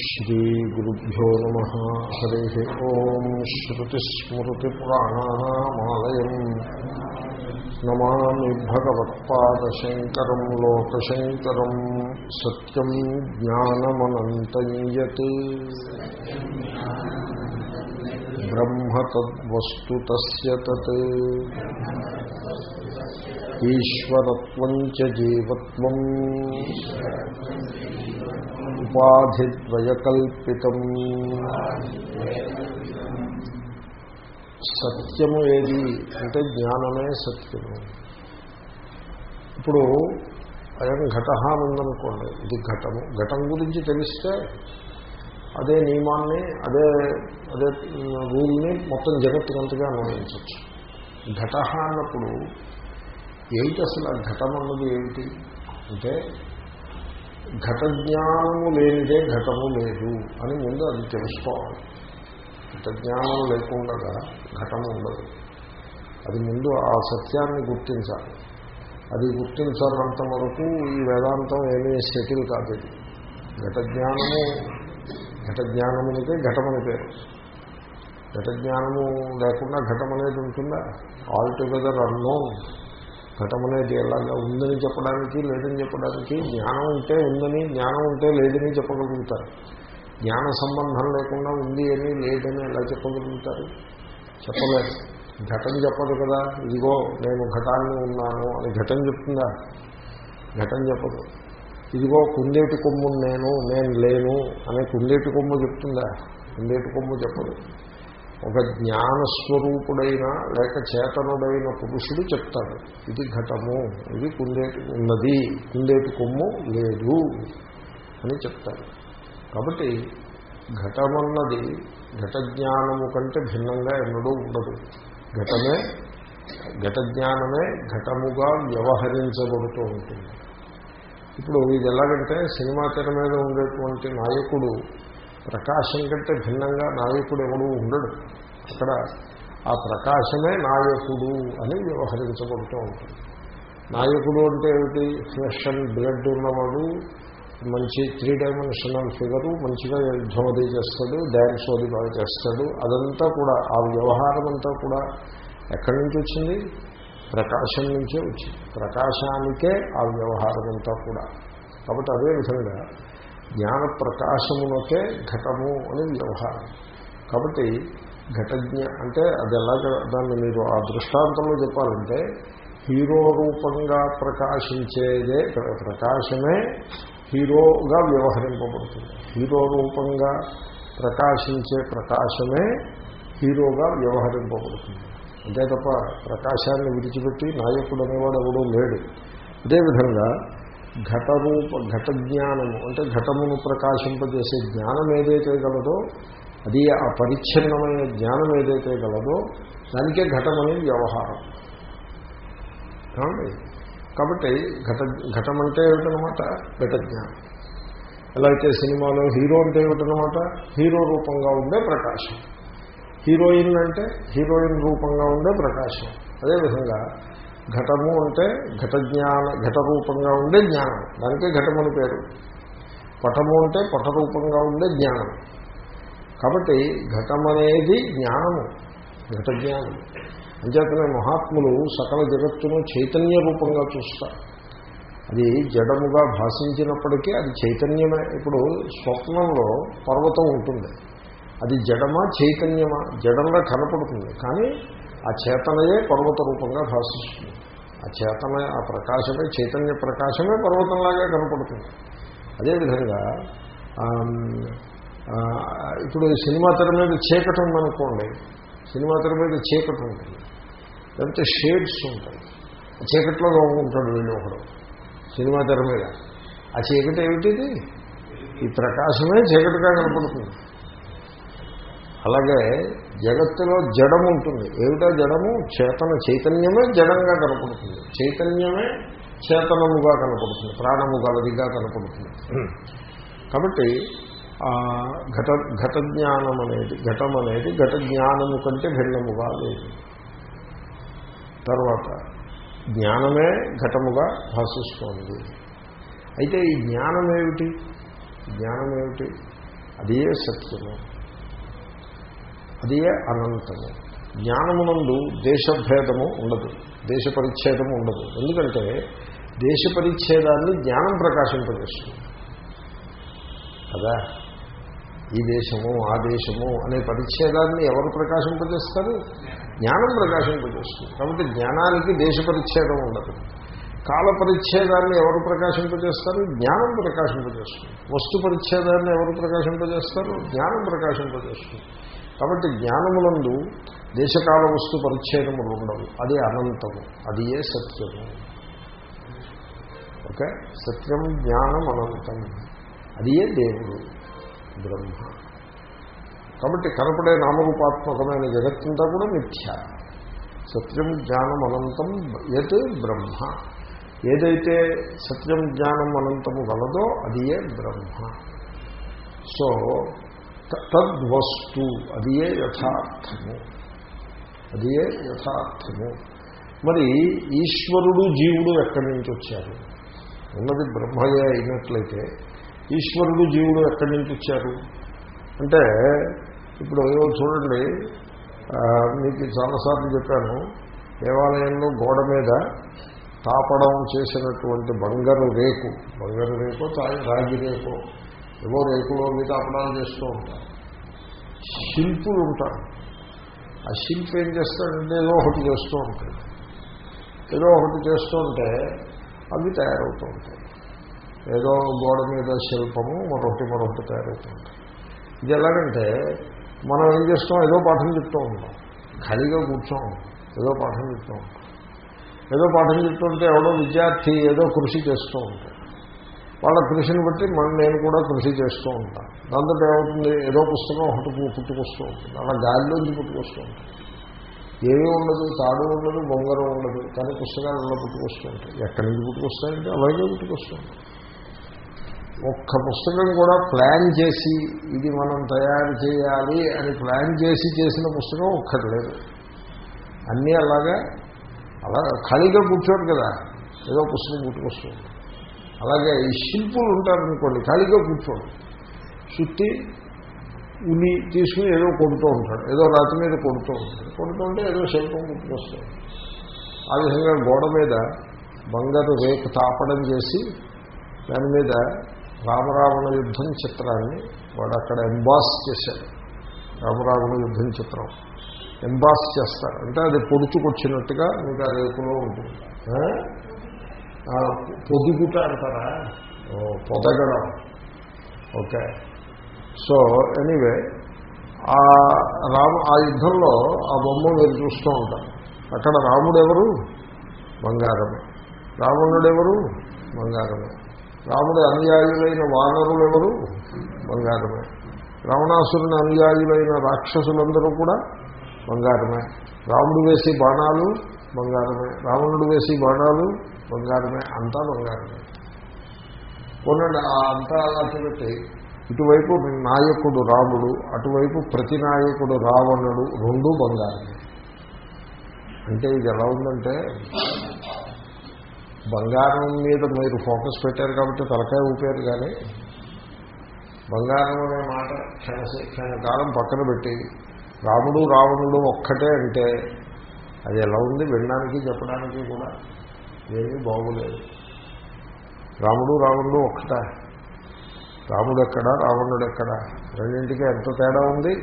శ్రీగురుభ్యో నమ హరి ఓం శ్రుతిస్మృతిపురాణానామాలయం నమామి భగవత్పాదశంకరం లోకశంకరం సత్యం జ్ఞానమనంతం యత్ బ్రహ్మ తద్వస్తు తస్య తత్ ఈశ్వరత్వం చ జీవత్వం ఉపాధిద్వయకల్పితం. సత్యము ఏది అంటే జ్ఞానమే సత్యము. ఇప్పుడు అయం ఘటహానందనుకోండి ఇది ఘటము. ఘటం గురించి తెలిస్తే అదే నియమాన్ని అదే అదే రూల్ని మొత్తం జగత్తుకంతగా అనుభవించవచ్చు ఘటహ అన్నప్పుడు ఏమిటి అసలు ఘటం అన్నది ఏమిటి? అంటే ఘట జ్ఞానము లేనిదే ఘటము లేదు అని ముందు అది తెలుసుకోవాలి. ఘట జ్ఞానం లేకుండా ఘటము ఉండదు. అది ముందు ఆ సత్యాన్ని గుర్తించాలి. అది గుర్తించాలంత వరకు ఈ వేదాంతం ఏమీ సెటిల్ కాదు. ఇది ఘట జ్ఞానము ఘట జ్ఞానమునికే ఘటమని పేరు. ఘట జ్ఞానము లేకుండా ఘటం అనేది ఉంటుందా? ఆల్ టుగెదర్ అన్నోన్ ఘటం అనేది ఎలాగా ఉందని చెప్పడానికి లేదని చెప్పడానికి జ్ఞానం ఉంటే ఉందని జ్ఞానం ఉంటే లేదని చెప్పగలుగుతారు. జ్ఞాన సంబంధం లేకుండా ఉంది అని లేదని ఎలా చెప్పగలుగుతారు? చెప్పలేదు ఘటం చెప్పదు కదా. ఇదిగో నేను ఘటాన్ని ఉన్నాను అని ఘటం చెప్తుందా? ఘటం చెప్పదు. ఇదిగో కుందేటి కొమ్ము నేను నేను లేను అనే కుందేటి కొమ్ము చెప్తుందా? కుందేటి కొమ్ము చెప్పదు. ఒక జ్ఞానస్వరూపుడైన లేక చేతనుడైన పురుషుడు చెప్తాడు ఇది ఘటము ఇది కుందేటి ఉన్నది కుందేటి కొమ్ము లేదు అని చెప్తాడు. కాబట్టి ఘటమన్నది ఘట జ్ఞానము కంటే భిన్నంగా ఎన్నడూ ఉండదు. ఘటమే ఘట జ్ఞానమే ఘటముగా వ్యవహరించబడుతూ ఉంటుంది. ఇప్పుడు ఇది ఎలాగంటే సినిమా తెర మీద ఉండేటువంటి నాయకుడు ప్రకాశం కంటే భిన్నంగా నాయకుడు ఎవడూ ఉండడు. అక్కడ ఆ ప్రకాశమే నాయకుడు అని వ్యవహరించబడుతూ ఉంటుంది. నాయకుడు అంటే ఏమిటి? ఫ్లెష్ అండ్ బ్లడ్ ఉన్నవాడు మంచి త్రీ డైమెన్షనల్ ఫిగరు మంచిగా యుద్ధం అది చేస్తాడు డ్యాన్స్ అది బాగా చేస్తాడు. అదంతా కూడా ఆ వ్యవహారం అంతా కూడా ఎక్కడి నుంచి వచ్చింది? ప్రకాశం నుంచే వచ్చింది. ప్రకాశానికే ఆ వ్యవహారం అంతా కూడా. కాబట్టి అదేవిధంగా జ్ఞాన ప్రకాశమునకే ఘటము అని వ్యవహారం. కాబట్టి ఘటజ్ఞ అంటే అది ఎలాగ దాన్ని మీరు ఆ దృష్టాంతంలో చెప్పాలంటే హీరో రూపంగా ప్రకాశించేదే ప్రకాశమే హీరోగా వ్యవహరింపబడుతుంది. హీరో రూపంగా ప్రకాశించే ప్రకాశమే హీరోగా వ్యవహరింపబడుతుంది. అంతే తప్ప ప్రకాశాన్ని విడిచిపెట్టి నాయకుడు అనేవాడు ఎవడూ లేడు. అదేవిధంగా ఘటరూప ఘట జ్ఞానము అంటే ఘటమును ప్రకాశింపజేసే జ్ఞానం ఏదైతే గలదో అది ఆ పరిచ్ఛిన్నమైన జ్ఞానం ఏదైతే గలదో దానికే ఘటమనే వ్యవహారం. కావండి కాబట్టి ఘట ఘటం అంటే ఏమిటనమాట ఘట జ్ఞానం ఎలా అయితే సినిమాలో హీరో అంటే ఏమిటనమాట హీరో రూపంగా ఉండే ప్రకాశం. హీరోయిన్ అంటే హీరోయిన్ రూపంగా ఉండే ప్రకాశం. అదేవిధంగా ఘటము అంటే ఘట జ్ఞాన ఘట రూపంగా ఉండే జ్ఞానం. దానికే ఘటమని పేరు. పటము అంటే పటరూపంగా ఉండే జ్ఞానం. కాబట్టి ఘటం అనేది జ్ఞానము ఘట జ్ఞానం అంచేతనే మహాత్ములు సకల జగత్తును చైతన్య రూపంగా చూస్తారు. అది జడముగా భాషించినప్పటికీ అది చైతన్యమే. ఇప్పుడు స్వప్నంలో పర్వతం ఉంటుంది. అది జడమా చైతన్యమా? జడంగా కనపడుతుంది. కానీ ఆ చేతనయే పర్వత రూపంగా భాషిస్తుంది. ఆ చేతన ఆ ప్రకాశమే చైతన్య ప్రకాశమే పర్వతంలాగా కనపడుతుంది. అదేవిధంగా ఇప్పుడు సినిమా తెర మీద చీకటి ఉందనుకోండి సినిమా తెర మీద చీకటి ఉంటుంది. లేకపోతే షేడ్స్ ఉంటాయి. ఆ చీకట్లో ఉంటాడు వీళ్ళు ఒకడు సినిమా తెర మీద. ఆ చీకటి ఏమిటిది? ఈ ప్రకాశమే చీకటిగా కనపడుతుంది. అలాగే జగత్తులో జడం ఉంటుంది. ఏమిటో జడము? చేతన చైతన్యమే జడంగా కనపడుతుంది. చైతన్యమే చేతనముగా కనపడుతుంది. ప్రాణము గలదిగా కనపడుతుంది. కాబట్టి ఘట ఘట జ్ఞానం అనేది ఘటం అనేది ఘట జ్ఞానము కంటే భిన్నముగా లేదు. తర్వాత జ్ఞానమే ఘటముగా భాషిస్తోంది. అయితే ఈ జ్ఞానం ఏమిటి జ్ఞానం ఏమిటి అదే సత్యము అదే అనంతము. జ్ఞానమునందు దేశభేదము ఉండదు. దేశ పరిచ్ఛేదము ఉండదు. ఎందుకంటే దేశ పరిచ్ఛేదాన్ని జ్ఞానం ప్రకాశింపజేస్తుంది. కదా? ఈ దేశము ఆ దేశము అనే పరిచ్ఛేదాన్ని ఎవరు ప్రకాశింపజేస్తారు? జ్ఞానం ప్రకాశింపజేస్తుంది. కాబట్టి జ్ఞానానికి దేశ పరిచ్ఛేదం ఉండదు. కాల పరిచ్ఛేదాన్ని ఎవరు ప్రకాశింపజేస్తారు? జ్ఞానం ప్రకాశింపజేస్తుంది. వస్తు పరిచ్ఛేదాన్ని ఎవరు ప్రకాశింపజేస్తారు? జ్ఞానం ప్రకాశింపజేస్తుంది. కాబట్టి జ్ఞానములందు దేశకాల వస్తు పరిచ్ఛేదములు ఉండవు. అది అనంతము. అది ఏ సత్యము? ఓకే? సత్యం జ్ఞానం అనంతం. అది ఏ దేవుడు? బ్రహ్మ. కాబట్టి కనపడే నామరూపాత్మకమైన జగత్తంతా కూడా మిథ్య. సత్యం జ్ఞానం అనంతం యత్ బ్రహ్మ. ఏదైతే సత్యం జ్ఞానం అనంతము గలదో అది ఏ బ్రహ్మ. సో తద్వస్తు అది ఏ యథార్థము. అది ఏ యథార్థము. మరి ఈశ్వరుడు జీవుడు ఎక్కడి నుంచి వచ్చారు? ఉన్నది బ్రహ్మయే అయినట్లయితే ఈశ్వరుడు జీవుడు ఎక్కడి నుంచి వచ్చారు? అంటే ఇప్పుడు ఏవో చూడండి మీకు చాలాసార్లు చెప్పాను దేవాలయంలో గోడ మీద తాపడం చేసినటువంటి బంగారు రేకు. బంగారు రేకు రాగి రేకు ఏవో రేకులో మీద తాపడాలు చేస్తూ ఉంటారు. శిల్పులు ఉంటారు. ఆ శిల్పి ఏం చేస్తాడంటే ఏదో ఒకటి చేస్తూ ఉంటాడు. ఏదో ఒకటి చేస్తూ ఉంటే అవి తయారవుతూ ఉంటాయి. ఏదో గోడ మీద శిల్పము మరొకటి మరొకటి తయారవుతూ ఉంటాయి. ఇది ఎలాగంటే మనం ఏం చేస్తాం? ఏదో పాఠం చెప్తూ ఉంటాం. ఖాళీగా కూర్చోం. ఏదో పాఠం చెప్తూ ఉంటాం. ఏదో పాఠం చెప్తుంటే ఎవడో విద్యార్థి ఏదో కృషి చేస్తూ ఉంటాడు. వాళ్ళ కృషిని బట్టి మనం నేను కూడా కృషి చేస్తూ ఉంటాను దాంతో ఏమవుతుంది? ఏదో పుస్తకం ఒకటి పుట్టుకొస్తూ ఉంటుంది. అలా గాలిలోంచి పుట్టుకొస్తూ ఉంటుంది. ఏమీ ఉండదు తాడు ఉండదు బొంగరం ఉండదు కానీ పుస్తకాలు అలా పుట్టుకొస్తూ ఉంటాయి. ఎక్కడి నుంచి పుట్టుకొస్తాయంటే అలాగే పుట్టుకొస్తుంది ఒక్క పుస్తకం కూడా ప్లాన్ చేసి ఇది మనం తయారు చేయాలి అని ప్లాన్ చేసి చేసిన పుస్తకం ఒక్కటి లేదు. అన్నీ అలాగా అలా ఖాళీగా కూర్చోడు కదా. ఏదో పుస్తకం పుట్టుకొస్తుంది అలాగే ఈ శిల్పులు ఉంటారనుకోండి ఖాళీగా కూర్చోడు చుట్టి ఉలి తీసుకుని ఏదో కొడుతూ ఉంటాడు. ఏదో రాతి మీద కొడుతూ ఉంటాడు. కొడుతూ ఉంటే ఏదో శిల్పం గుర్తుకొస్తుంది. ఆ విధంగా గోడ మీద బంగారు రేకు తాపడం చేసి దాని మీద రామరావణ యుద్ధం చిత్రాన్ని వాడు అక్కడ ఎంబాస్ చేశాడు. రామరావణ యుద్ధం చిత్రం. ఎంబాస్ చేస్తారు. అంటే అది పొడుచుకొచ్చినట్టుగా ఇంకా రేపులో ఉంటుంది. పొదుగుట అంటారా? పొదగడం. ఓకే. సో ఎనీవే ఆ రాము ఆ యుద్ధంలో ఆ బొమ్మ మీరు చూస్తూ ఉంటారు. అక్కడ రాముడు ఎవరు బంగారమే. రావణుడెవరు? బంగారమే. రాముడి అనుయాయులైన వానరులు ఎవరు బంగారమే. రావణాసురుని అనుయాయులైన రాక్షసులందరూ కూడా బంగారమే. రాముడు వేసి బాణాలు బంగారమే. రావణుడు వేసి బాణాలు బంగారమే. అంతా బంగారమే. కొనండి ఆ అంతా అలాంటి పెట్టి ఇటువైపు నాయకుడు రాముడు అటువైపు ప్రతి నాయకుడు రావణుడు రెండు బంగారమే. అంటే ఇది ఎలా ఉందంటే బంగారం మీద మీరు ఫోకస్ పెట్టారు కాబట్టి తలకాయ ఊపారు కానీ బంగారం అనే మాట క్షణ క్షణకాలం పక్కన పెట్టి రాముడు రావణుడు ఒక్కటే అంటే అది ఎలా ఉంది? వినడానికి చెప్పడానికి కూడా ఏమీ బాగులేదు. రాముడు రావణుడు ఒక్కట. రాముడు ఎక్కడ రావణుడు ఎక్కడ రెండింటికి ఎంత తేడా ఉంది?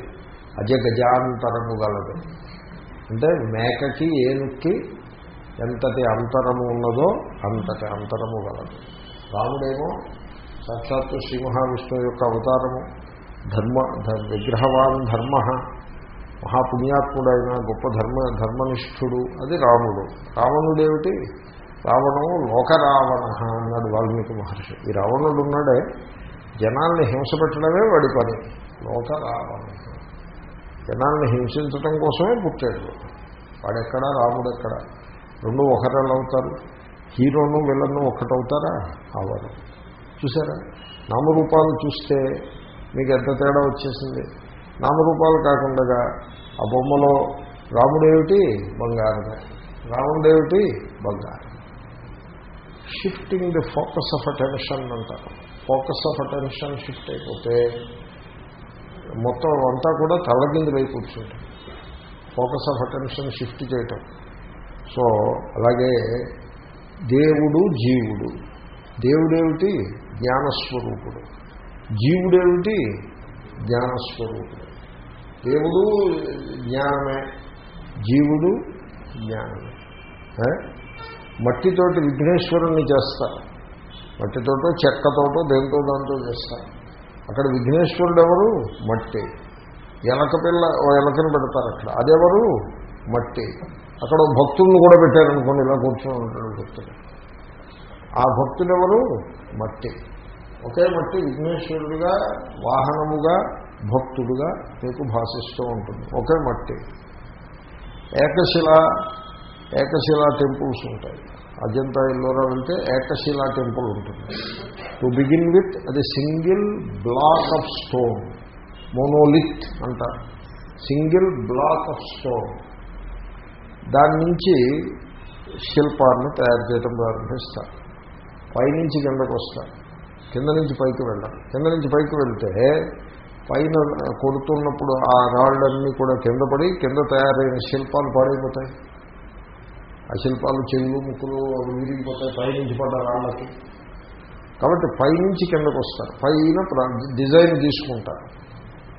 అజ గజాంతరము గలదు. అంటే మేకకి ఏనుక్కి ఎంతటి అంతరము ఉన్నదో అంతటి అంతరము గలదు. రాముడేమో సాక్షాత్తు శ్రీ మహావిష్ణువు యొక్క అవతారము. ధర్మ విగ్రహవాన్ ధర్మ. మహాపుణ్యాత్ముడైన గొప్ప ధర్మ ధర్మనిష్ఠుడు అది రాముడు. రావణుడేమిటి? రావణము లోకరావణ అన్నాడు వాల్మీకి మహర్షి. ఈ రావణుడు ఉన్నాడే జనాల్ని హింస పెట్టడమే వాడి పని. లోక రావణ జనాల్ని హింసించటం కోసమే పుట్టాడు. వాడెక్కడా? రాముడెక్కడ? రెండు ఒకరేళ్ళు అవుతారు హీరోను విలన్ను ఒకటవుతారా అవరు. చూసారా నామరూపాలు చూస్తే మీకు ఎంత తేడా వచ్చేసింది? నామరూపాలు కాకుండా ఆ బొమ్మలో రాముడేమిటి? బంగారమే. రాముడేమిటి? బంగారం. Shifting the focus of attention అంటారు. ఫోకస్ ఆఫ్ అటెన్షన్ షిఫ్ట్ అయిపోతే మొత్తం అంతా కూడా తలగిందులై కూర్చుంటుంది ఫోకస్ ఆఫ్ అటెన్షన్ షిఫ్ట్ చేయటం. సో అలాగే దేవుడు జీవుడు. దేవుడేమిటి? జ్ఞానస్వరూపుడు. జీవుడేమిటి? జ్ఞానస్వరూపుడు. దేవుడు జ్ఞానమే. జీవుడు జ్ఞానమే? మట్టితోటి విఘ్నేశ్వరుణ్ణి చేస్తారు మట్టితోటో చెక్కతోటో దేంతో దాంతో చేస్తారు అక్కడ విఘ్నేశ్వరుడు ఎవరు మట్టి. ఎలక పిల్ల ఎలకని పెడతారు అక్కడ. అదెవరు? మట్టి. అక్కడ భక్తుల్ని కూడా పెట్టారనుకోండి ఇలా కూర్చొని ఉంటాడు భక్తుడు. ఆ భక్తులు ఎవరు మట్టి. ఒకే మట్టి విఘ్నేశ్వరుడిగా వాహనముగా భక్తుడుగా మీకు భాషిస్తూ ఉంటుంది. ఒకే మట్టి. ఏకశిల ఏకశిలా టెంపుల్స్ ఉంటాయి. అజంతా ఎల్లోరా వెళ్తే ఏకశిలా టెంపుల్ ఉంటుంది. టు బిగిన్ విత్ అది single block of stone monolith అంటారు. Single block of stone. దాని నుంచి శిల్పాన్ని తయారు చేయడం ప్రారంభిస్తారు. పైనుంచి కిందకు వస్తారు. కింద నుంచి పైకి వెళ్ళాలి కింద నుంచి పైకి వెళ్తే పైన కొడుతున్నప్పుడు ఆ రాళ్ళన్నీ కూడా కింద పడి కింద తయారైన శిల్పాలు పాడైపోతాయి. ఆ శిల్పాలు చెవులు ముక్కులు అవి విరిగిపోతాయి పైనుంచి పడ్డ రాళ్ళకి. కాబట్టి పైనుంచి కిందకు వస్తారు. పైన డిజైన్ తీసుకుంటారు.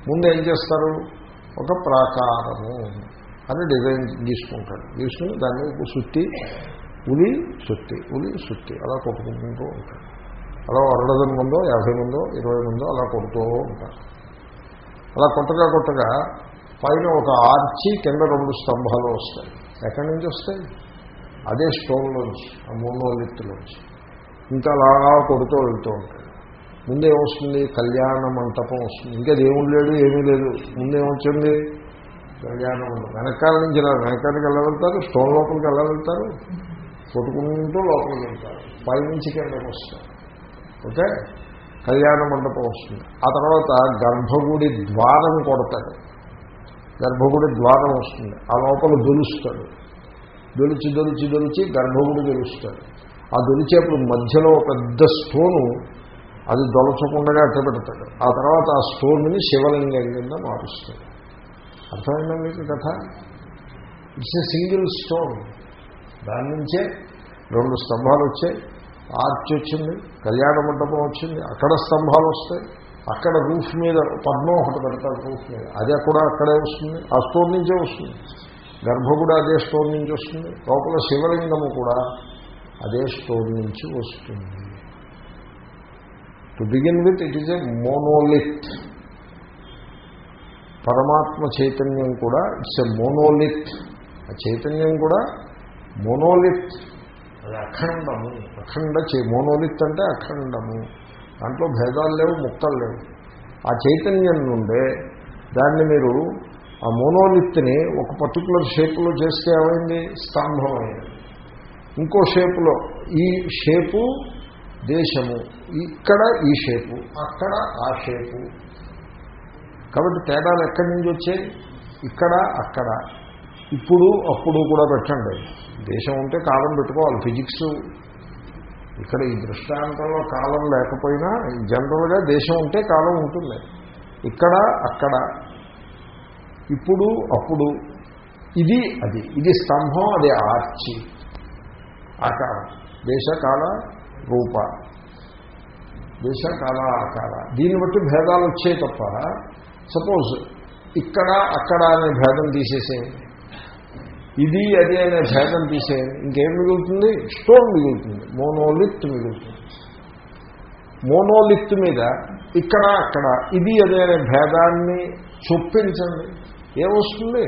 ముందు ఏం చేస్తారు? ఒక ప్రాకారము అని డిజైన్ తీసుకుంటాడు తీసుకుని దాన్ని సుత్తి ఉలి సుత్తి ఉలి సుత్తి అలా కొట్టుకుంటూ ఉంటాడు అలా అరడజన్ మందో యాభై మందో ఇరవై మందో అలా కొడుతూ ఉంటారు. అలా కొట్టగా కొట్టగా పైన ఒక ఆర్చి కింద రెండు స్తంభాలు వస్తాయి. ఎక్కడి నుంచి వస్తాయి? అదే స్టోన్లోంచి ఆ మోనోలిత్తులోంచి ఇంకా అలా కొడుతూ వెళ్తూ ఉంటాడు ముందేమొస్తుంది కళ్యాణ మంటపం వస్తుంది. ఇంకా దేవుడు లేడు ఏమీ లేదు. ముందేమొచ్చింది కళ్యాణ మంటపం. వెనకాల నుంచి వెనకాలకి ఎలా వెళ్తారు స్టోన్ లోపలికి ఎలా వెళ్తారు కొట్టుకుంటూ లోపలికి వెళ్తారు. పైనుంచి కిందకి వస్తారు. ఓకే? కళ్యాణ మండపం వస్తుంది. ఆ తర్వాత గర్భగుడి ద్వారం కొడతాడు. గర్భగుడి ద్వారం వస్తుంది. ఆ లోపల దొలుస్తాడు. దొలిచి దొలిచి దొలిచి గర్భగుడి దొలుస్తాడు. ఆ దొలిచేప్పుడు మధ్యలో ఒక పెద్ద స్టోను అది దొలచకుండా అట్టబెడతాడు ఆ తర్వాత ఆ స్టోన్ని శివలింగం కింద మారుస్తాడు. అర్థమైందా మీకు కథ? ఇట్స్ ఎ సింగిల్ స్టోన్ దాని నుంచే రెండు స్తంభాలు వచ్చాయి. ఆర్చ్ వచ్చింది కళ్యాణ మండపం వచ్చింది అక్కడ స్తంభాలు వస్తాయి అక్కడ రూఫ్ మీద పద్మం ఒకటి పెడతారు రూఫ్ మీద. అదే కూడా అక్కడే వస్తుంది ఆ స్టోర్ నుంచే వస్తుంది. గర్భగుడి అదే స్టోర్ నుంచి వస్తుంది లోపల శివలింగము కూడా అదే స్టోర్ నుంచి వస్తుంది. To begin with it is a monolith పరమాత్మ చైతన్యం కూడా ఇట్స్ ఎ మోనోలిత్ ఆ చైతన్యం కూడా మోనోలిత్ అది అఖండము. అఖండ చే మోనోలిత్ అంటే అఖండము. దాంట్లో భేదాలు లేవు ముక్కలు లేవు. ఆ చైతన్యం నుండే దాన్ని మీరు ఆ మోనోలిత్ని ఒక పర్టికులర్ షేపులో చేస్తే ఏమైంది? స్తంభం అయింది ఇంకో షేపులో ఈ షేపు దేశము. ఇక్కడ ఈ షేపు అక్కడ ఆ షేపు. కాబట్టి తేడాలు ఎక్కడి నుంచి వచ్చాయి? ఇక్కడ అక్కడ. ఇప్పుడు అప్పుడు కూడా పెట్టండి. దేశం ఉంటే కాలం పెట్టుకోవాలి. ఫిజిక్స్ ఇక్కడ ఈ దృష్టాంతంలో కాలం లేకపోయినా జనరల్గా దేశం ఉంటే కాలం ఉంటుంది. ఇక్కడ అక్కడ. ఇప్పుడు అప్పుడు. ఇది అది. ఇది స్తంభం అది ఆర్చి. ఆకారం. దేశకాల రూప. దేశకాల ఆకార. దీన్ని బట్టి భేదాలు వచ్చాయి తప్ప సపోజ్ ఇక్కడ అక్కడ అనే భేదం తీసేసేయండి. ఇది అది అనే భేదం తీసేయండి ఇంకేం మిగులుతుంది? స్టోన్ మిగులుతుంది. మోనోలిత్ మిగులుతుంది. మోనోలిత్ మీద ఇక్కడ అక్కడ ఇది అది అనే భేదాన్ని చొప్పించండి. ఏమొస్తుంది?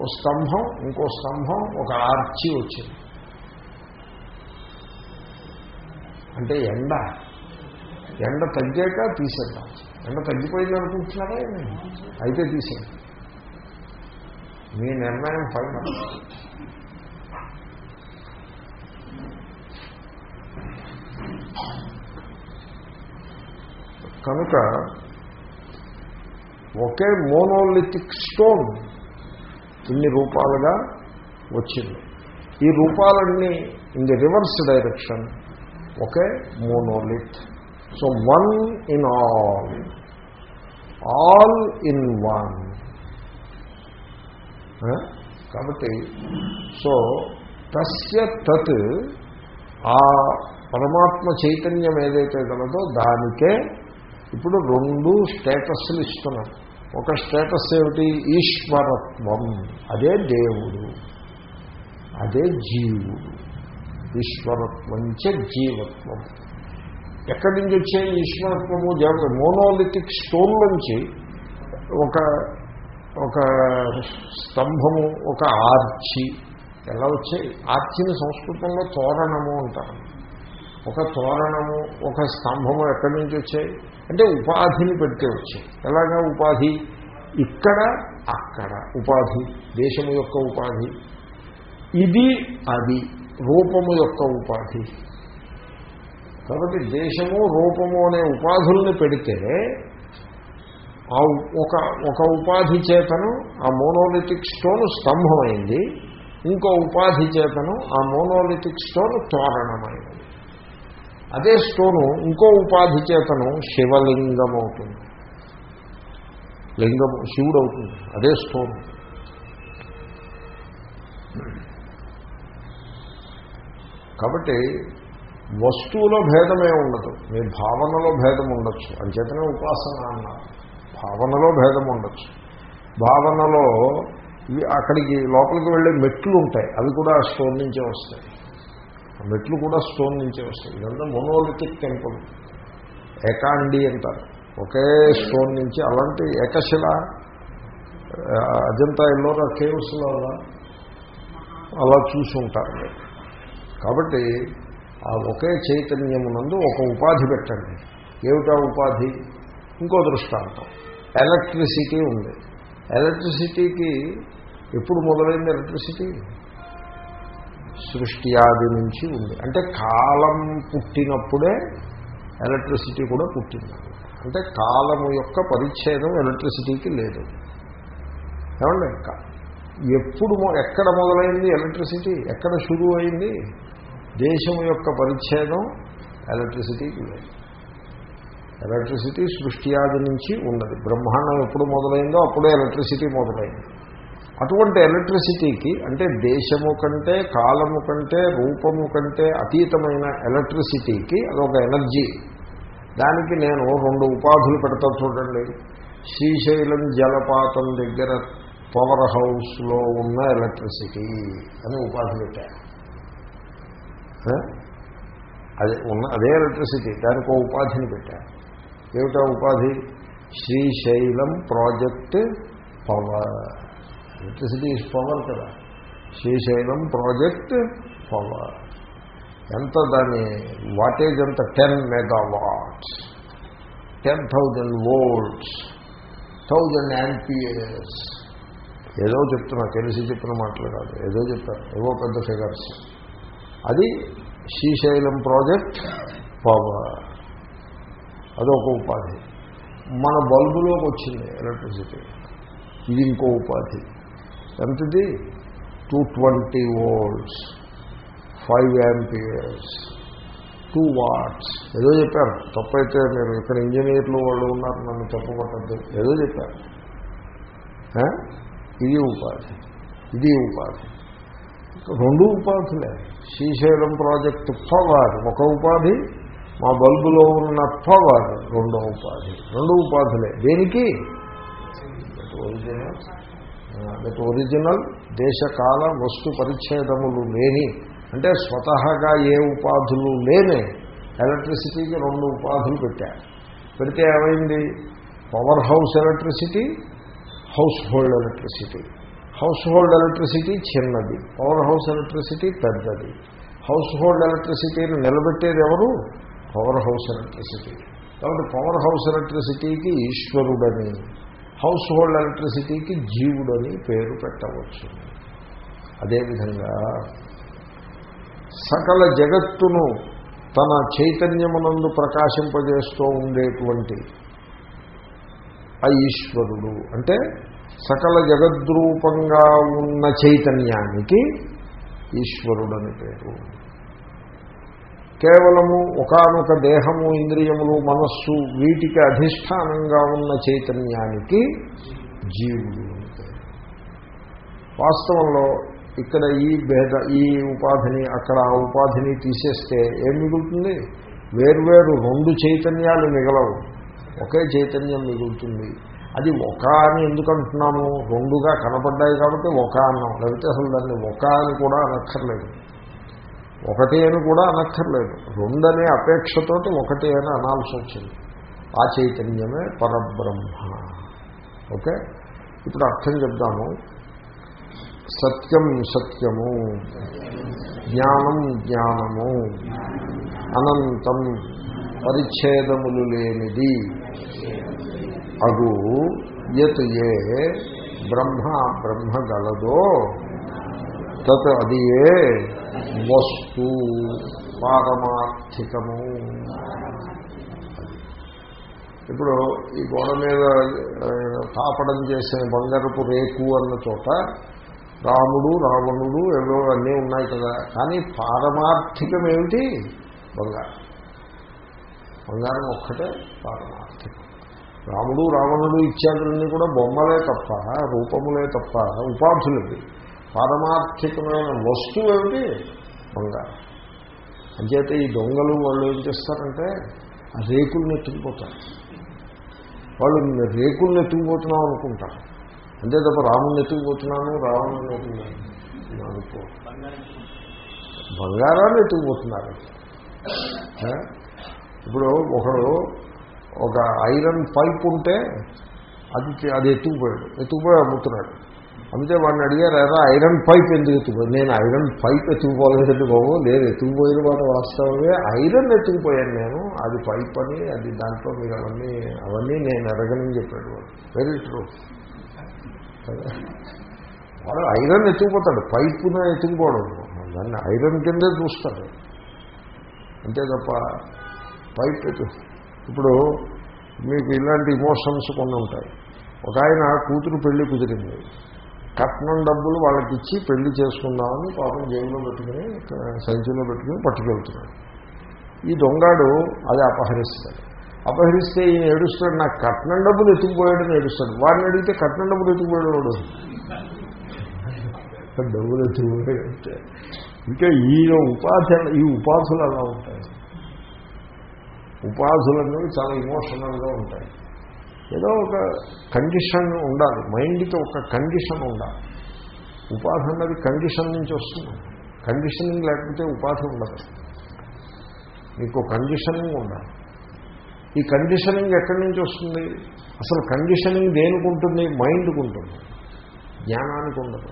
ఓ స్తంభం ఇంకో స్తంభం ఒక ఆర్చి వచ్చింది. అంటే ఎండ. ఎండ తగ్గాక తీసేద్దాం. ఎండ తగ్గిపోయింది అనుకుంటున్నారా అయితే తీసేయండి. మీ నిర్ణయం ఫైనల్. కనుక ఒకే మోనోలిథిక్ స్టోన్ ఇన్ని రూపాలుగా వచ్చింది. ఈ రూపాలన్నీ in the reverse direction okay monolith so one in all. All in one. కాబట్టి సో తస్య తత్ ఆ పరమాత్మ చైతన్యం ఏదైతే కలదో దానికే ఇప్పుడు రెండు స్టేటస్లు ఇస్తున్నాం ఒక స్టేటస్ ఏమిటి? ఈశ్వరత్వం. అదే దేవుడు. అదే జీవుడు. ఈశ్వరత్వంచే జీవత్వం. ఎక్కడి నుంచి వచ్చే ఈశ్వరత్వము? జగ మోనోలిథిక్ స్టోన్ నుంచి ఒక ఒక స్తంభము ఒక ఆర్చి. ఎలా వచ్చాయి? ఆర్చిని సంస్కృతంలో తోరణము అంటారు. ఒక తోరణము ఒక స్తంభము ఎక్కడి నుంచి వచ్చాయి? అంటే ఉపాధిని పెడితే వచ్చాయి. ఎలాగా ఉపాధి? ఇక్కడ అక్కడ ఉపాధి దేశము యొక్క ఉపాధి. ఇది అది రూపము యొక్క ఉపాధి. కాబట్టి దేశము రూపము అనే ఉపాధుల్ని పెడితే ఆ ఒక ఒక ఉపాధి చేతను ఆ మోనోలిటిక్ స్టోన్ స్తంభమైంది. ఇంకో ఉపాధి చేతను ఆ మోనోలిథిక్ స్టోన్ తోరణమైంది. అదే స్టోను ఇంకో ఉపాధి చేతను శివలింగం అవుతుంది లింగం శివుడు అవుతుంది అదే స్టోన్. కాబట్టి వస్తువులో భేదమే ఉండదు. మీ భావనలో భేదం ఉండొచ్చు. అంచేతనే ఉపాసన అన్నారు. భావనలో భేదం ఉండొచ్చు భావనలో అక్కడికి లోపలికి వెళ్ళే మెట్లు ఉంటాయి అవి కూడా స్టోన్ నుంచే వస్తాయి. ఆ మెట్లు కూడా స్టోన్ నుంచే వస్తాయి. ఇదంతా మొనోలిథిక్ టెంపుల్. ఏకాండి అంటారు. ఒకే స్టోన్ నుంచి అలాంటి ఏకశిల అజంతా ఎల్లోరా కేవ్స్లో అలా చూసి ఉంటారు కాబట్టి ఆ ఒకే చైతన్యమునందు ఒక ఉపాధి పెట్టండి. ఏమిటా ఉపాధి? ఇంకో దృష్టాంతం. ఎలక్ట్రిసిటీ ఉంది. ఎలక్ట్రిసిటీకి ఎప్పుడు మొదలైంది ఎలక్ట్రిసిటీ? సృష్టి ఆది నుంచి ఉంది. అంటే కాలం పుట్టినప్పుడే ఎలక్ట్రిసిటీ కూడా పుట్టింది. అంటే కాలము యొక్క పరిచ్ఛేదం ఎలక్ట్రిసిటీకి లేదు. ఏమండి? ఎప్పుడు ఎక్కడ మొదలైంది ఎలక్ట్రిసిటీ? ఎక్కడ షురువు అయింది? దేశం యొక్క పరిచ్ఛేదం ఎలక్ట్రిసిటీకి లేదు. ఎలక్ట్రిసిటీ సృష్టి ఆది నుంచి ఉన్నది. బ్రహ్మాండం ఎప్పుడు మొదలైందో అప్పుడే ఎలక్ట్రిసిటీ మొదలైంది. అటువంటి ఎలక్ట్రిసిటీకి అంటే దేశము కంటే కాలము కంటే రూపము కంటే అతీతమైన ఎలక్ట్రిసిటీకి అదొక ఎనర్జీ. దానికి నేను రెండు ఉపాధులు పెడతా చూడండి. శ్రీశైలం జలపాతం దగ్గర పవర్ హౌస్లో ఉన్న ఎలక్ట్రిసిటీ అని ఉపాధి పెట్టాను అదే ఉన్న అదే ఎలక్ట్రిసిటీ. దానికి ఒక ఉపాధిని పెట్టాను ఏమిటా ఉపాధి? Srisailam project power. Electricity is power కదా. Srisailam project power. ఎంత దాని వాటేజ్ ఎంత? Ten megawatts. Ten thousand volts. Thousand amperes ఏదో చెప్తున్నా తెలిసి చెప్పిన మాటలు కాదు. ఏదో చెప్తారు ఏవో పెద్ద ఫిగర్స్ అది శ్రీశైలం ప్రాజెక్ట్ పవర్. అదొక ఉపాధి. మన బల్బులోకి వచ్చింది ఎలక్ట్రిసిటీ. ఇది ఇంకో ఉపాధి. ఎంతది? Two twenty volts. Five amperes. Two watts. ఏదో చెప్పారు. తప్పైతే మీరు ఇక్కడ ఇంజనీర్లు వాళ్ళు ఉన్నారు నన్ను చెప్పబట్టద్దు ఏదో చెప్పారు. ఇది ఉపాధి. ఇది ఉపాధి. రెండు ఉపాధులే. Srisailam project power. ఒక ఉపాధి మా బల్బులో ఉన్న పవర్ రెండో ఉపాధి. రెండు ఉపాధులే. దేనికి? ఒరిజినల్ దట్ ఒరిజినల్ దేశకాల వస్తు పరిచ్ఛేదములు లేని అంటే స్వతహాగా ఏ ఉపాధులు లేని ఎలక్ట్రిసిటీకి రెండు ఉపాధులు పెట్టారు పెడితే ఏమైంది? Powerhouse electricity household electricity household electricity చిన్నది. పవర్ హౌస్ ఎలక్ట్రిసిటీ పెద్దది. హౌస్ హోల్డ్ ఎలక్ట్రిసిటీని నిలబెట్టేది ఎవరు? Powerhouse electricity. కాబట్టి పవర్ హౌస్ ఎలక్ట్రిసిటీకి ఈశ్వరుడని హౌస్ హోల్డ్ ఎలక్ట్రిసిటీకి జీవుడని పేరు పెట్టవచ్చు. అదేవిధంగా సకల జగత్తును తన చైతన్యమునందు ప్రకాశింపజేస్తూ ఉండేటువంటి ఆ ఈశ్వరుడు. అంటే సకల జగద్రూపంగా ఉన్న చైతన్యానికి ఈశ్వరుడని పేరు. కేవలము ఒకానొక దేహము ఇంద్రియములు మనస్సు వీటికి అధిష్టానంగా ఉన్న చైతన్యానికి జీవుడు వాస్తవంలో ఇక్కడ ఈ భేద ఈ ఉపాధిని అక్కడ ఆ ఉపాధిని తీసేస్తే ఏం మిగులుతుంది? వేర్వేరు రెండు చైతన్యాలు మిగలవు. ఒకే చైతన్యం మిగులుతుంది. అది ఒక అని ఎందుకు అంటున్నాము? రెండుగా కనపడ్డాయి కాబట్టి ఒక అన్నాం. లేకపోతే అసలు దాన్ని ఒక అని కూడా అనక్కర్లేదు. ఒకటి అని కూడా అనక్కర్లేదు. రెండనే అపేక్షతోటి ఒకటి అని అనాల్సి వచ్చింది. ఆ చైతన్యమే పరబ్రహ్మ. ఓకే? ఇప్పుడు అర్థం చెప్దాము. సత్యం సత్యము. జ్ఞానం జ్ఞానము. అనంతం పరిచ్ఛేదములు లేనిది. అగు యత్ ఏ బ్రహ్మ బ్రహ్మ గలదో తత్ అది ఏ వస్తు పారమార్థికము. ఇప్పుడు ఈ గోడ మీద తాపడం చేసిన బంగారపు రేకు అన్న చోట రాముడు రావణుడు ఎవరో అన్నీ ఉన్నాయి కదా. కానీ పారమార్థికం ఏమిటి? బంగారం. బంగారం ఒక్కటే పారమార్థికం. రాముడు రావణుడు ఇత్యాదులన్నీ కూడా బొమ్మలే తప్ప రూపములే తప్ప ఉపాధులవి. పారమార్థికమైన వస్తువు ఏమిటి బంగారం. అంచేతే ఈ దొంగలు వాళ్ళు ఏం చేస్తారంటే ఆ రేకుల్ని ఎత్తుకుపోతారు. వాళ్ళు రేకుల్ని ఎత్తుకుపోతున్నాం అనుకుంటారు. అంతే తప్ప రాముని ఎత్తుకుపోతున్నాను రావణుని ఎత్తుకుపోతున్నాను అనుకో. బంగారాన్ని ఎత్తుకుపోతున్నారు. ఇప్పుడు ఒకడు ఒక ఐరన్ పైప్ ఉంటే అది అది ఎత్తుకుపోయాడు. ఎత్తుకుపోయి అమ్ముతున్నాడు. అందుకే వాడిని అడిగారు ఎరా ఐరన్ పైప్ ఎందుకు ఎత్తుకుపోయి నేను ఐరన్ పైప్ ఎత్తుకుపోలేదండి బాబు లేదు ఎత్తుకుపోయిన మాట వాస్తవమే ఐరన్ ఎత్తుకుపోయాను నేను. అది పైప్ అని అది దాంట్లో మీరు అవన్నీ అవన్నీ నేను ఎరగనని చెప్పాడు వాడు. వెరీ ట్రూ వాడు ఐరన్ ఎత్తుకుపోతాడు పైపున ఎత్తుకుపోవడం. దాన్ని ఐరన్ కిందే చూస్తాడు. అంతే తప్ప పైప్ ఎత్తు ఇప్పుడు మీకు ఇలాంటి ఇమోషన్స్ కొన్ని ఉంటాయి. ఒక ఆయన కూతురు పెళ్ళి కుదిరింది. కట్నం డబ్బులు వాళ్ళకి ఇచ్చి పెళ్ళి చేసుకుందామని పాపం జైల్లో పెట్టుకుని సంచిలో పెట్టుకుని పట్టుకెళ్తున్నాడు. ఈ దొంగాడు అది అపహరిస్తాడు. అపహరిస్తే ఈయన ఏడుస్తాడు నాకు కట్నం డబ్బులు ఎత్తుకుపోయాడని ఏడుస్తాడు. వాడిని అడిగితే కట్నం డబ్బులు ఎత్తుకుపోయాడు వాడు. డబ్బులు ఎత్తుకుపోయాడంటే ఇంకా ఈయన ఉపాధి ఈ ఉపాధులు అలా ఉంటాయి. ఉపాధులు అనేవి చాలా ఇమోషనల్గా ఉంటాయి. ఏదో ఒక కండిషన్ ఉండాలి. మైండ్కి ఒక కండిషన్ ఉండాలి. ఉపాధి అన్నది కండిషన్ నుంచి వస్తుంది. కండిషనింగ్ లేకపోతే ఉపాధి ఉండదు. మీకు కండిషనింగ్ ఉండాలి. ఈ కండిషనింగ్ ఎక్కడి నుంచి వస్తుంది? అసలు కండిషనింగ్ దేనికి ఉంటుంది? మైండ్కి ఉంటుంది. జ్ఞానానికి ఉండదు.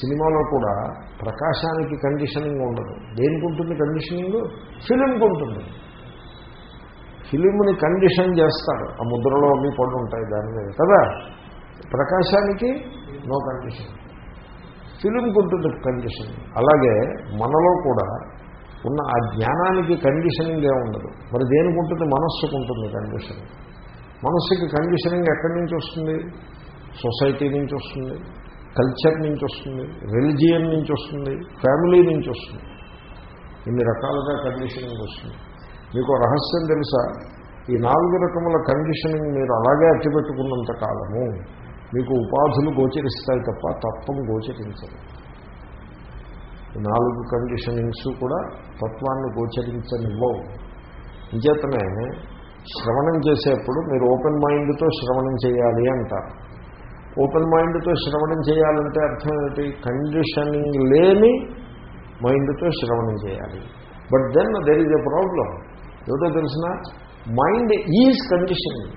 సినిమాలో కూడా ప్రకాశానికి కండిషనింగ్ ఉండదు. దేనికి ఉంటుంది? కండిషనింగ్? ఫిలింకి ఉంటుంది. ఫిలింని కండిషన్ చేస్తారు. ఆ ముద్రలో అవి పడి ఉంటాయి దాని మీద. కదా? ప్రకాశానికి నో కండిషన్ ఫిలింకి ఉంటుంది కండిషన్ అలాగే మనలో కూడా ఉన్న ఆ జ్ఞానానికి కండిషనింగ్ ఏముండదు ఉండదు. మరి దేనికి ఉంటుంది? మనస్సుకు ఉంటుంది కండిషనింగ్ మనస్సుకి కండిషనింగ్ ఎక్కడి నుంచి వస్తుంది? సొసైటీ నుంచి వస్తుంది కల్చర్ నుంచి వస్తుంది రిలిజియన్ నుంచి వస్తుంది ఫ్యామిలీ నుంచి వస్తుంది. ఇన్ని రకాలుగా కండిషనింగ్ వస్తుంది. మీకు రహస్యం తెలుసా? ఈ నాలుగు రకముల కండిషనింగ్ మీరు అలాగే అట్టిపెట్టుకున్నంత కాలము మీకు ఉపాధులు గోచరిస్తాయి తప్ప తత్వం గోచరించదు. ఈ నాలుగు కండిషనింగ్స్ కూడా తత్వాన్ని గోచరించనివ్వవు. ఇంచేతనే శ్రవణం చేసేప్పుడు మీరు ఓపెన్ మైండ్తో శ్రవణం చేయాలి అంటారు. ఓపెన్ మైండ్తో శ్రవణం చేయాలంటే అర్థం ఏమిటి? కండిషనింగ్ లేని మైండ్తో శ్రవణం చేయాలి. But then there is a problem ఏమిటో తెలిసిన? మైండ్ ఈజ్ కండిషనింగ్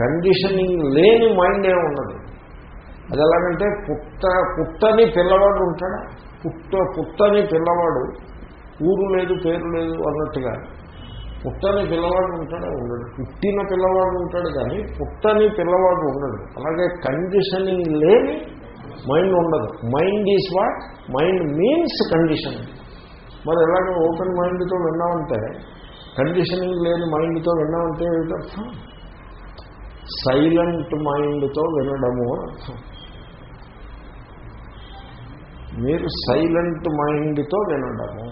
కండిషనింగ్ లేని మైండ్ ఏ ఉండదు అది ఎలాగంటే పుట్ట పుట్టని పిల్లవాడు ఉంటాడా? పుట్ట పుట్టని పిల్లవాడు ఊరు లేదు పేరు లేదు అన్నట్టుగా పుట్టని పిల్లవాడు ఉంటాడా? ఉండడు. పుట్టిన పిల్లవాడు ఉంటాడు కానీ పుట్టని పిల్లవాడు ఉండడు. అలాగే కండిషనింగ్ లేని మైండ్ ఉండదు. Mind is what mind means conditioning మరి ఎలాగ ఓపెన్ మైండ్తో విన్నామంటే కండిషనింగ్ లేని మైండ్తో విన్నామంటే ఏమిటర్థం సైలెంట్ మైండ్తో వినడము అని అర్థం. మీరు సైలెంట్ మైండ్తో వినడము.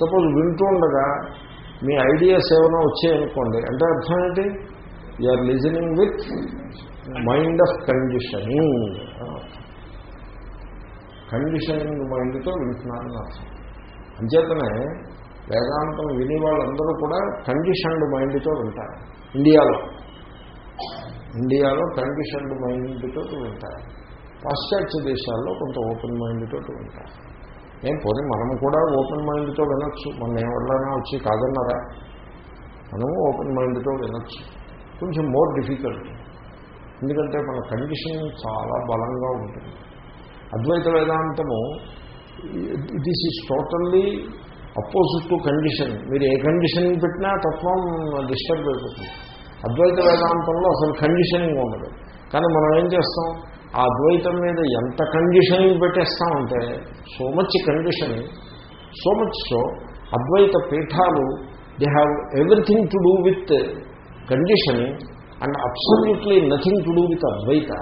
సపోజ్ వింటూ ఉండగా మీ ఐడియాస్ ఏమైనా వచ్చాయనుకోండి అంటే అర్థం ఏంటి? Are listening with mind of conditioning conditioning మైండ్తో వింటున్నారని అర్థం. అంచేతనే వేదాంతం విని వాళ్ళందరూ కూడా కండిషన్డ్ మైండ్తో వింటారు. ఇండియాలో. ఇండియాలో కండిషన్డ్ మైండ్తో వింటారు. పాశ్చాత్య దేశాల్లో కొంత ఓపెన్ మైండ్తో వింటారు. నేను పోనీ మనం కూడా ఓపెన్ మైండ్తో వినొచ్చు. మన ఎవరైనా వచ్చి కాదన్నారా? మనము ఓపెన్ మైండ్తో వినొచ్చు. కొంచెం మోర్ డిఫికల్ట్. ఎందుకంటే మన కండిషన్ చాలా బలంగా ఉంటుంది. అద్వైత వేదాంతము this is totally opposite to condition. మీరు ఏ కండిషన్ పెట్టినా తత్వం డిస్టర్బ్ అయిపోతుంది. అద్వైత వేదాంతంలో అసలు కండిషనింగ్ ఉండదు. కానీ మనం ఏం చేస్తాం? ఆ అద్వైతం మీద ఎంత conditioning పెట్టేస్తామంటే so much conditioning so much so Advaita పీఠాలు they have everything to do with conditioning and absolutely nothing to do with Advaita.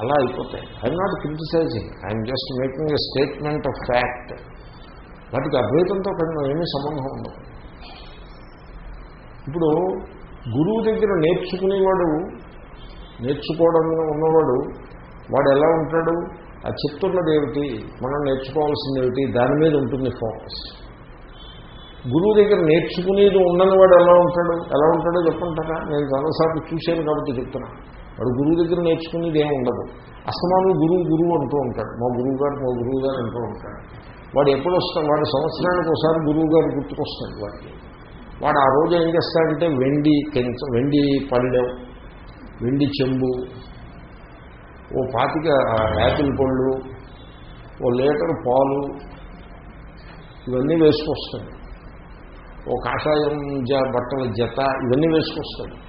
అలా అయిపోతాయి. I'm not criticising I'm just making a statement of fact వాటికి అద్వైతంతో కన్నా ఏమీ సంబంధం ఉండదు. ఇప్పుడు గురువు దగ్గర నేర్చుకునేవాడు నేర్చుకోవడం ఉన్నవాడు వాడు ఎలా ఉంటాడు? ఆ చెప్తున్నది ఏమిటి? మనం నేర్చుకోవాల్సింది ఏమిటి? దాని మీద ఉంటుంది ఫోకస్. గురువు దగ్గర నేర్చుకునేది ఉండని వాడు ఎలా ఉంటాడు? ఎలా ఉంటాడో చెప్పుంటారా? నేను చాలాసార్లు చూశాను కాబట్టి చెప్తున్నా. వాడు గురువు దగ్గర నేర్చుకునేది ఏమి ఉండదు. అస్తమాను గురువు గురువు అంటూ ఉంటాడు. మా గురువు గారు మా గురువు గారు అంటూ ఉంటాడు. వాడు ఎప్పుడు వస్తాడు? వాడు సంవత్సరానికి ఒకసారి గురువు గారు గుర్తుకొస్తాడు వాడికి. వాడు ఆ రోజు ఏం చేస్తాడంటే వెండి కెంచ వెండి పళ్ళెం వెండి చెంబు ఓ పాతిక యాపిల్ పళ్ళు ఓ లీటర్ పాలు ఇవన్నీ వేసుకొస్తాడు. ఓ కాషాయం జ బట్టల జత ఇవన్నీ వేసుకొస్తాడు.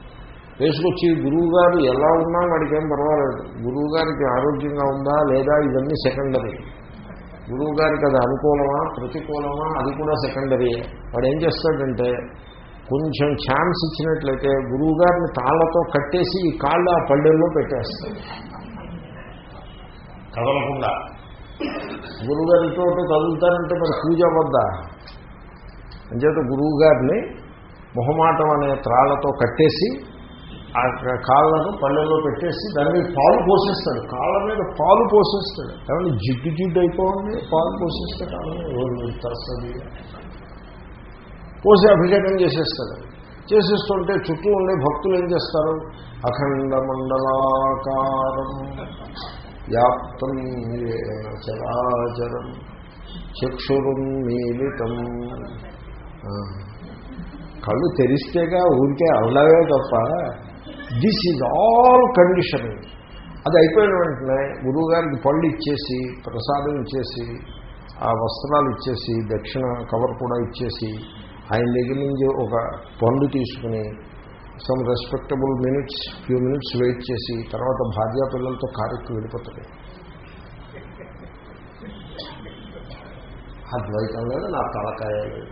వేసుకొచ్చి గురువుగారు ఎలా ఉన్నా వాడికి ఏం పర్వాలేదు. గురువుగారికి ఆరోగ్యంగా ఉందా లేదా ఇవన్నీ సెకండరీ గురువుగారికి అది అనుకూలమా ప్రతికూలమా అది కూడా సెకండరీ వాడు ఏం చేస్తాడంటే కొంచెం ఛాన్స్ ఇచ్చినట్లయితే గురువుగారిని తాళ్ళతో కట్టేసి ఈ కాళ్ళు ఆ పళ్ళెల్లో పెట్టేస్తాడు. కదలకుండా. గురువుగారితో కదులుతారంటే మరి పూజ వద్ద అంచేత గురువుగారిని మొహమాటం అనే త్రాళ్ళతో కట్టేసి ఆ కాళ్ళను పళ్ళెల్లో పెట్టేసి దాని మీద పాలు పోషిస్తాడు కాళ్ళ మీద పాలు పోషిస్తాడు ఏమన్నా జిడ్డు జిడ్డు అయిపోయింది పాలు కాళ్ళని వస్తుంది పోసి అభిషేకం చేసేస్తాడు. చేసేస్తుంటే చుట్టూ ఉండే భక్తులు ఏం చేస్తారు? అఖండ మండలాకారం వ్యాప్తం ఏన చరాచరం చక్షురున్మీలితం కళ్ళు తెరిస్తేగా ఊరికే అవలవే తప్ప దిస్ ఈజ్ ఆల్ కండిషనింగ్ అది అయిపోయిన వెంటనే గురువుగారికి పళ్ళు ఇచ్చేసి ప్రసాదం ఇచ్చేసి ఆ వస్త్రాలు ఇచ్చేసి దక్షిణ కవర్ కూడా ఇచ్చేసి ఆయన దగ్గర నుంచి ఒక పండు తీసుకుని some respectable minutes few minutes wait చేసి తర్వాత భార్యా పిల్లలతో కారెక్కి వెళ్ళిపోతుంది అద్వైతం లేదు నా తలకాయ లేదు.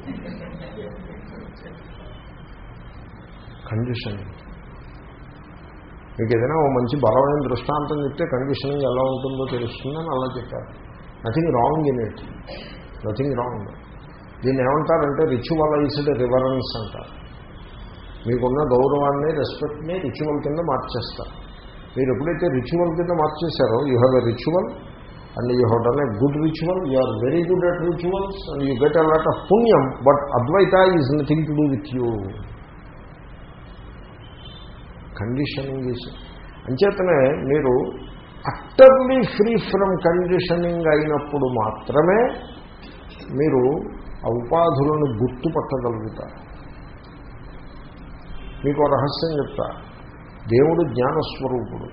మీకు ఏదైనా ఓ మంచి బలమైన దృష్టాంతం చెప్తే కండిషనింగ్ ఎలా ఉంటుందో తెలుస్తుందని అలా చెప్పారు. Nothing wrong in it nothing wrong దీన్ని ఏమంటారంటే రిచువలైజ్డ్ రివరెన్స్ అంటారు. మీకున్న గౌరవాన్ని రెస్పెక్ట్ని రిచువల్ కింద మార్చేస్తారు. మీరు ఎప్పుడైతే రిచువల్ కింద మార్చేశారో you have a ritual and you have done a good ritual you are very good at rituals and you get a lot of పుణ్యం but Advaita is nothing to do with you conditioning is అంచేతనే మీరు utterly free from conditioning అయినప్పుడు మాత్రమే మీరు ఆ ఉపాధులను గుర్తుపట్టగలుగుతారు. మీకు రహస్యం చెప్తా. దేవుడు జ్ఞానస్వరూపుడు.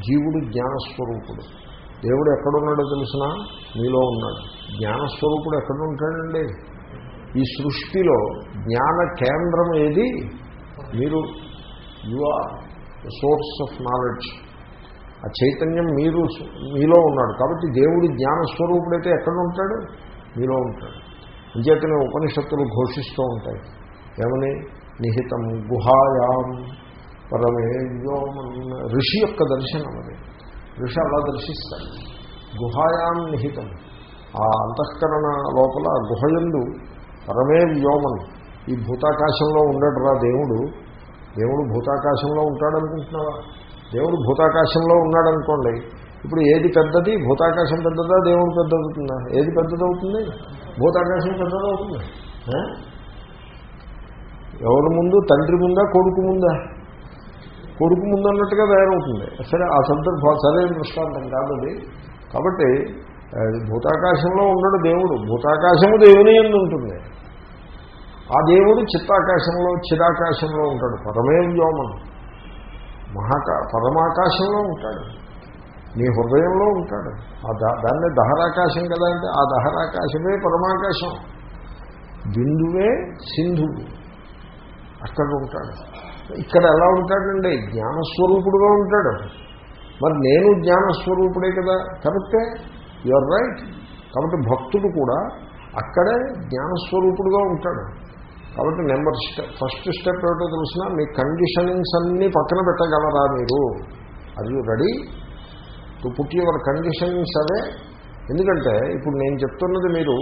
జీవుడు జ్ఞానస్వరూపుడు. దేవుడు ఎక్కడున్నాడో తెలిసిన? మీలో ఉన్నాడు. జ్ఞానస్వరూపుడు ఎక్కడ ఉంటాడండి ఈ సృష్టిలో జ్ఞాన కేంద్రం ఏది? మీరు you are source of knowledge ఆ చైతన్యం మీరు మీలో ఉన్నాడు. కాబట్టి దేవుడు జ్ఞానస్వరూపుడైతే ఎక్కడ ఉంటాడు? మీలో ఉంటాడు. అంచేతనే ఉపనిషత్తులు ఘోషిస్తూ ఉంటాయి. ఏమని? నిహితం గుహాయాం పరమే ఋషి యొక్క దర్శనం అది. ఋషి అలా దర్శిస్తాడు. గుహాయాం నిహితం. ఆ అంతఃకరణ లోపల గుహయందు పరమే వ్యోమన్ ఈ భూతాకాశంలో ఉండడురా దేవుడు. దేవుడు భూతాకాశంలో ఉంటాడనుకుంటున్నావా? దేవుడు భూతాకాశంలో ఉన్నాడనుకోండి ఇప్పుడు ఏది పెద్దది? భూతాకాశం పెద్దదా? దేవుడు పెద్దదవుతుందా? ఏది పెద్దదవుతుంది? భూతాకాశం పెద్దదవుతుంది. ఎవరి ముందు? తండ్రి ముందా? కొడుకు ముందా? కొడుకు ముందు అన్నట్టుగా తయారవుతుంది. సరే ఆ సందర్భం సరైన దృష్టాంతం కాదు కాబట్టి భూతాకాశంలో ఉండడు దేవుడు. భూతాకాశము దేవుని ఎందు ఉంటుంది ఆ దేవుడు చిత్తాకాశంలో చిరాకాశంలో ఉంటాడు. పరమే వ్యోమం మహాకా పరమాకాశంలో ఉంటాడు. నీ హృదయంలో ఉంటాడు. ఆ దాన్నే దహరాకాశం కదా అంటే ఆ దహరాకాశమే పరమాకాశం. బిందువే సింధువు. అక్కడ ఉంటాడు. ఇక్కడ ఎలా ఉంటాడండి? జ్ఞానస్వరూపుడుగా ఉంటాడు. మరి నేను జ్ఞానస్వరూపుడే కదా? కరెక్టే? All right. కాబట్టి భక్తుడు కూడా అక్కడే జ్ఞానస్వరూపుడుగా ఉంటాడు. కాబట్టి నెంబర్ స్టెప్ ఫస్ట్ స్టెప్ ఏమిటో తెలిసిన మీ కండిషనింగ్స్ అన్నీ పక్కన పెట్టగలరా మీరు? అది ready to put your conditionings away ఎందుకంటే ఇప్పుడు నేను చెప్తున్నది మీరు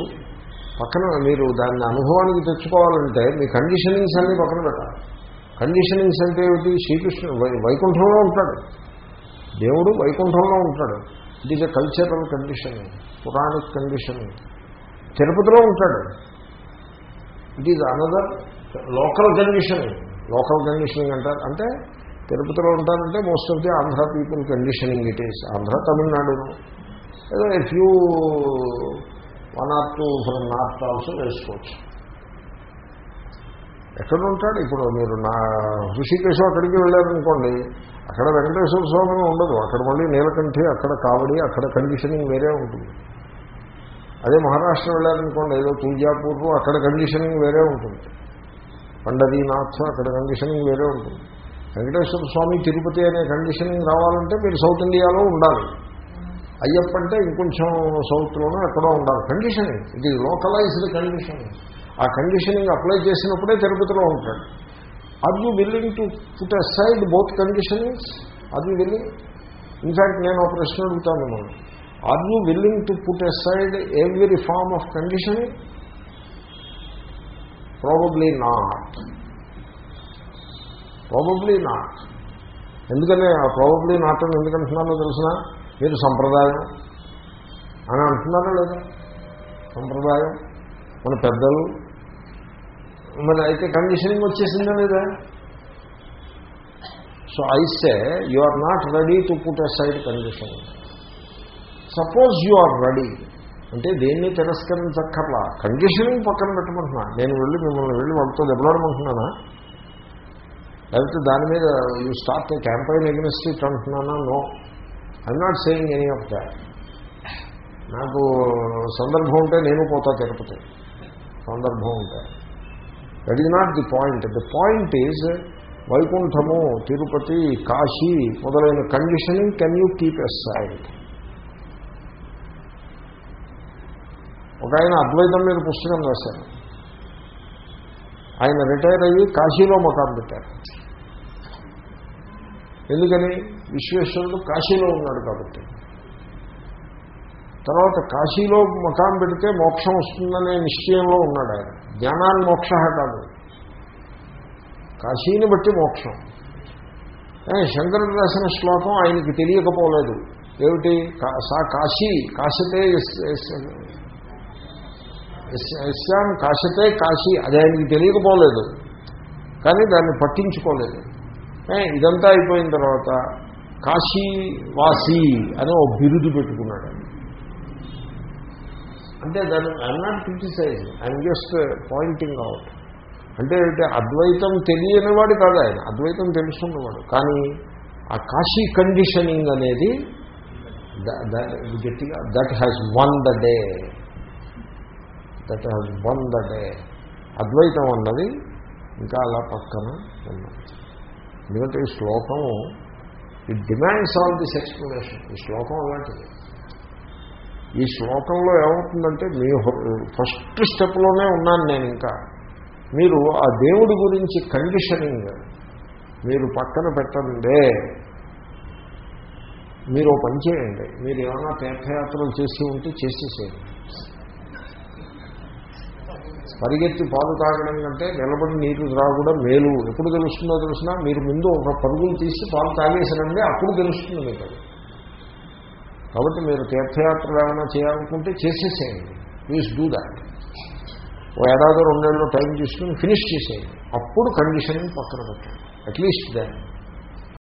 పక్కన మీరు దాన్ని అనుభవానికి తెచ్చుకోవాలంటే మీ కండిషనింగ్స్ అన్నీ పక్కన పెట్టాలి. కండిషనింగ్స్ అంటే ఏమిటి? శ్రీకృష్ణ వైకుంఠంలో ఉంటాడు. దేవుడు వైకుంఠంలో ఉంటాడు. It is a cultural conditioning Puranic conditioning తిరుపతిలో ఉంటాడు. It is another local conditioning local conditioning అంటారు అంటే తిరుపతిలో ఉంటారంటే most of the Andhra people conditioning it is Andhra తమిళనాడును ఏదో a few one or two from north also వేసుకోవచ్చు. ఎక్కడ ఉంటాడు? ఇప్పుడు మీరు నా ఋషికేశం అక్కడికి వెళ్ళారనుకోండి అక్కడ వెంకటేశ్వర స్వామి ఉండదు. అక్కడ మళ్ళీ నీలకంఠి అక్కడ కావడి అక్కడ కండిషనింగ్ వేరే ఉంటుంది. అదే మహారాష్ట్ర వెళ్ళారనుకోండి ఏదో తుల్జాపూర్ అక్కడ కండిషనింగ్ వేరే ఉంటుంది. పండరీనాథ్ అక్కడ కండిషనింగ్ వేరే ఉంటుంది. వెంకటేశ్వర స్వామి తిరుపతి అనే కండిషనింగ్ రావాలంటే మీరు సౌత్ ఇండియాలో ఉండాలి. అయ్యప్ప అంటే ఇంకొంచెం సౌత్లోనూ ఎక్కడో ఉండాలి. కండిషనింగ్ ఇది లోకలైజ్డ్ కండిషనింగ్ ఆ కండిషనింగ్ అప్లై చేసినప్పుడే తిరుపతిలో ఉంటాడు. Are you willing to put aside both conditionings are you willing in fact నేను ఒక ప్రశ్న అడుగుతాను మిమ్మల్ని. Are you willing to put aside every form of conditioning probably not probably not ఎందుకని ఆ ప్రాబబ్లీ నాట్ అని ఎందుకంటున్నానో తెలిసిన? మీరు సంప్రదాయం. అని అంటున్నారా లేదా? సంప్రదాయం. మన పెద్దలు. మరి అయితే కండిషనింగ్ వచ్చేసిందా లేదా? So I say you are not ready to put aside condition suppose you are ready అంటే దేన్ని తిరస్కరించక్కర్లా. కండిషనింగ్ పక్కన పెట్టమంటున్నా. నేను వెళ్ళి మిమ్మల్ని వెళ్ళి వాళ్ళతో దెబ్బలాడమంటున్నానా? లేకపోతే దాని మీద you start campaign against it అంటున్నానా? No. I'm not saying any of that. నాకు సందర్భం ఉంటే నేను పోతా తిరుపతి. సందర్భం ఉంటే. That is not the point. The point is వైకుంఠము తిరుపతి కాశీ మొదలైన conditioning can you keep aside? ఒక ఆయన అద్వైతం మీద పుస్తకం రాశారు. ఆయన రిటైర్ అయ్యి కాశీలో మకాం పెట్టారు. ఎందుకని? విశ్వేశ్వరుడు కాశీలో ఉన్నాడు కాబట్టి. తర్వాత కాశీలో మకాం పెడితే మోక్షం వస్తుందనే నిశ్చయంలో ఉన్నాడు ఆయన. జ్ఞానాన్ని మోక్ష కాదు. కాశీని బట్టి మోక్షం. శంకరుడు రాసిన శ్లోకం ఆయనకి తెలియకపోలేదు. ఏమిటి? సా కాశీ కాశతే ఎస్యాం కాశతే కాశీ. అది ఆయనకి తెలియకపోలేదు. కానీ దాన్ని పట్టించుకోలేదు. ఇదంతా అయిపోయిన తర్వాత కాశీ వాసి అని ఒక బిరుదు పెట్టుకున్నాడు అంటే దాన్ని I'm not criticise I'm just pointing out అంటే అద్వైతం తెలియని వాడు కాదు ఆయన. అద్వైతం తెలుసుకున్నవాడు. కానీ ఆ కాశీ కండిషనింగ్ అనేది గట్టిగా that has won the day that has won the day అద్వైతం అన్నది ఇంకా అలా పక్కన ఉన్నది ఎందుకంటే ఈ శ్లోకం it demands all this explanation ఈ శ్లోకం అలాంటిది. ఈ శ్లోకంలో ఏమవుతుందంటే మీ ఫస్ట్ స్టెప్లోనే ఉన్నాను నేను ఇంకా. మీరు ఆ దేవుడి గురించి కండిషనింగ్ మీరు పక్కన పెట్టండే. మీరు ఓ పని చేయండి. మీరు ఏమైనా తీర్థయాత్రలు చేసి ఉంటే చేసేసేయండి. పరిగెత్తి పాలు తాగడం కంటే నిలబడి నీరు త్రాగడం మేలు. ఎప్పుడు తెలుస్తుందో తెలిసినా మీరు ముందు ఒక పరుగులు తీసి పాలు తాగేసినండి అప్పుడు తెలుస్తుంది మీకు కాబట్టి మీరు తీర్థయాత్రలు ఏమైనా చేయాలనుకుంటే చేసేసేయండి. Please do that. ఓ ఏడాది రెండేళ్ళు టైం తీసుకుని ఫినిష్ చేసేయండి. అప్పుడు కండిషన్ పక్కన పెట్టండి. అట్లీస్ట్ దాన్ని